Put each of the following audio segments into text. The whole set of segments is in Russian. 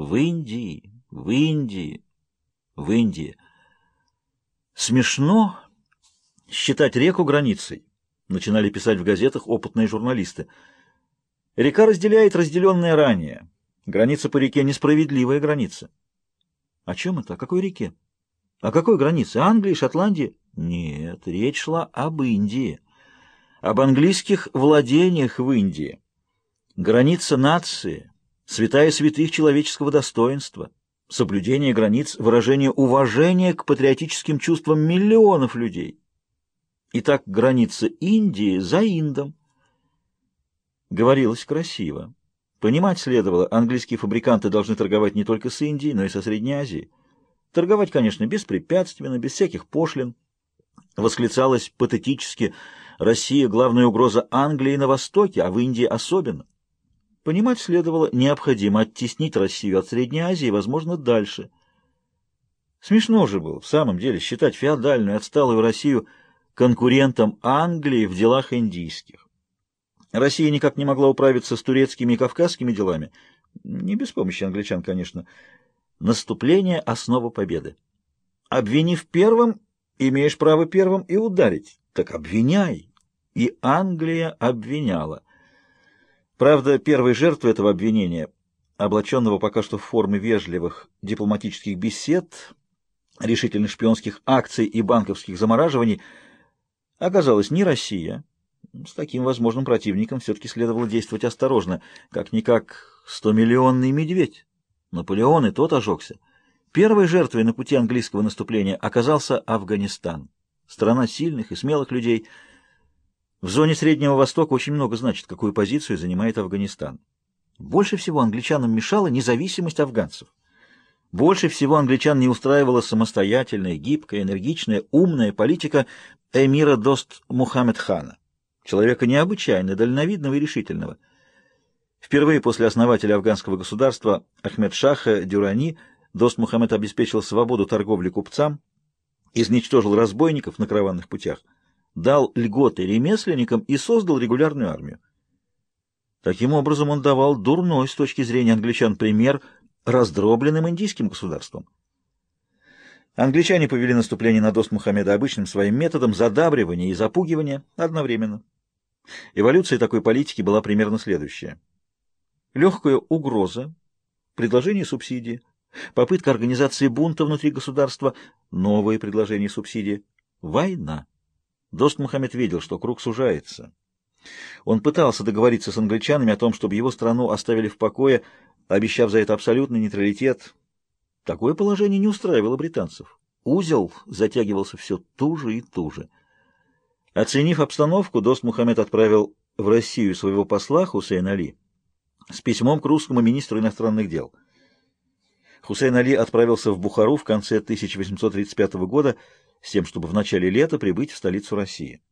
в Индии, в Индии, в Индии. Смешно считать реку границей, начинали писать в газетах опытные журналисты. Река разделяет разделенное ранее. Граница по реке — несправедливая граница. О чем это? О какой реке? О какой границе? Англии, Шотландии? Нет, речь шла об Индии. Об английских владениях в Индии. Граница нации, святая святых человеческого достоинства, соблюдение границ, выражение уважения к патриотическим чувствам миллионов людей. Итак, граница Индии за Индом. Говорилось красиво. Понимать следовало, английские фабриканты должны торговать не только с Индией, но и со Средней Азией. Торговать, конечно, беспрепятственно, без всяких пошлин. Восклицалось патетически «Россия – главная угроза Англии на Востоке, а в Индии особенно». Понимать следовало, необходимо оттеснить Россию от Средней Азии, возможно, дальше. Смешно же было, в самом деле, считать феодальную отсталую Россию конкурентом Англии в делах индийских. Россия никак не могла управиться с турецкими и кавказскими делами, не без помощи англичан, конечно. Наступление — основа победы. Обвинив первым, имеешь право первым и ударить. Так обвиняй. И Англия обвиняла. Правда, первой жертвой этого обвинения, облаченного пока что в формы вежливых дипломатических бесед, решительных шпионских акций и банковских замораживаний, оказалась не Россия. С таким возможным противником все-таки следовало действовать осторожно, как-никак стомиллионный медведь. Наполеон и тот ожегся. Первой жертвой на пути английского наступления оказался Афганистан. Страна сильных и смелых людей — в зоне Среднего Востока очень много значит, какую позицию занимает Афганистан. Больше всего англичанам мешала независимость афганцев. Больше всего англичан не устраивала самостоятельная, гибкая, энергичная, умная политика эмира Дост Мухаммед Хана, человека необычайно дальновидного и решительного. Впервые после основателя афганского государства Ахмед Шаха Дюрани Дост Мухаммед обеспечил свободу торговли купцам, изничтожил разбойников на караванных путях – дал льготы ремесленникам и создал регулярную армию. Таким образом, он давал дурной с точки зрения англичан пример раздробленным индийским государством. Англичане повели наступление на дост Мухаммеда обычным своим методом задабривания и запугивания одновременно. Эволюция такой политики была примерно следующая. Легкая угроза, предложение субсидии, попытка организации бунта внутри государства, новые предложения субсидии, война. Дост Мухаммед видел, что круг сужается. Он пытался договориться с англичанами о том, чтобы его страну оставили в покое, обещав за это абсолютный нейтралитет. Такое положение не устраивало британцев. Узел затягивался все туже и туже. Оценив обстановку, Дост Мухаммед отправил в Россию своего посла Хусейн Али с письмом к русскому министру иностранных дел — Хусейн Али отправился в Бухару в конце 1835 года с тем, чтобы в начале лета прибыть в столицу России.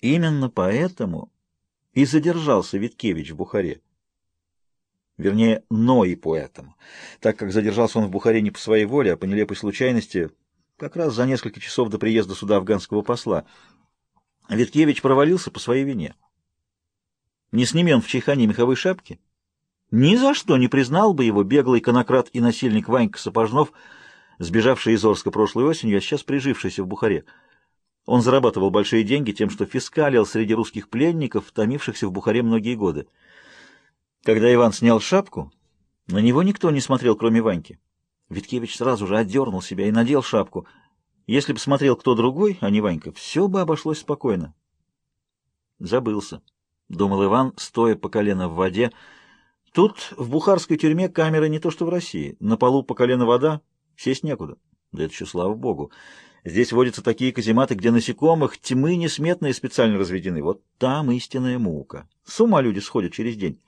Именно поэтому и задержался Виткевич в Бухаре. Вернее, но и поэтому, так как задержался он в Бухаре не по своей воле, а по нелепой случайности, как раз за несколько часов до приезда сюда афганского посла. Виткевич провалился по своей вине. Не снимем в чайхане меховой шапки, ни за что не признал бы его беглый конократ и насильник Ванька Сапожнов, сбежавший из Орска прошлой осенью, а сейчас прижившийся в Бухаре. Он зарабатывал большие деньги тем, что фискалил среди русских пленников, томившихся в Бухаре многие годы. Когда Иван снял шапку, на него никто не смотрел, кроме Ваньки. Виткевич сразу же отдернул себя и надел шапку. Если бы смотрел кто другой, а не Ванька, все бы обошлось спокойно. Забылся, — думал Иван, стоя по колено в воде, — Тут, в бухарской тюрьме, камеры не то что в России. На полу по колено вода, сесть некуда. Да это еще слава богу. Здесь водятся такие казематы, где насекомых тьмы несметные специально разведены. Вот там истинная мука. С ума люди сходят через день.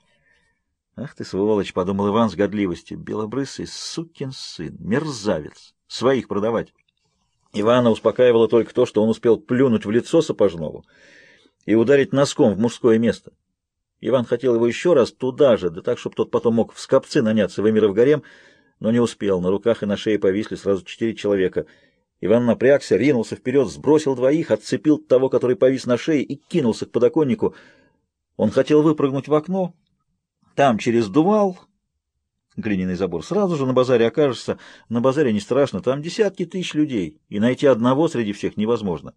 Ах ты, сволочь, — подумал Иван с годливостью. Белобрысый сукин сын, мерзавец. Своих продавать. Ивана успокаивало только то, что он успел плюнуть в лицо сапожного и ударить носком в мужское место. Иван хотел его еще раз туда же, да так, чтобы тот потом мог в скопцы наняться в гарем, но не успел. На руках и на шее повисли сразу четыре человека. Иван напрягся, ринулся вперед, сбросил двоих, отцепил того, который повис на шее, и кинулся к подоконнику. Он хотел выпрыгнуть в окно. Там через дувал, глиняный забор, сразу же на базаре окажешься. На базаре не страшно, там десятки тысяч людей, и найти одного среди всех невозможно.